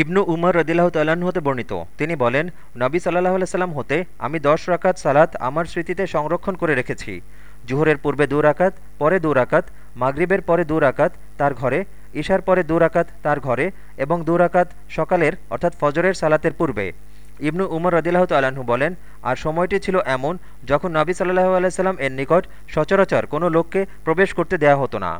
ইবনু উমর রদিল্লাহ তাল্লাহ্ন হতে বর্ণিত। তিনি বলেন, নবী সাল্লাহ সাল্লাম হতে আমি দশ রাকাত সালাত আমার স্মৃতিতে সংরক্ষণ করে রেখেছি। জুহরের পূর্বে দু রাকাত, পরে দু রাকাত, মাগরিবের পরে দু রাকাত তার ঘরে, ঈশার পরে দু রাকাত তার ঘরে এবং দু রাকাত সকালের অর্থাৎ ফজরের সালাতের পূর্বে। ইবনু উমর রদিল্লাহ তাল্লাহ্ন বলেন, আর সময়টি ছিল এমন যখন নবী সাল্লাহ আলাইসাল্লাম এর নিকট সচরাচর কোনো লোককে প্রবেশ করতে দেয়া হতো না।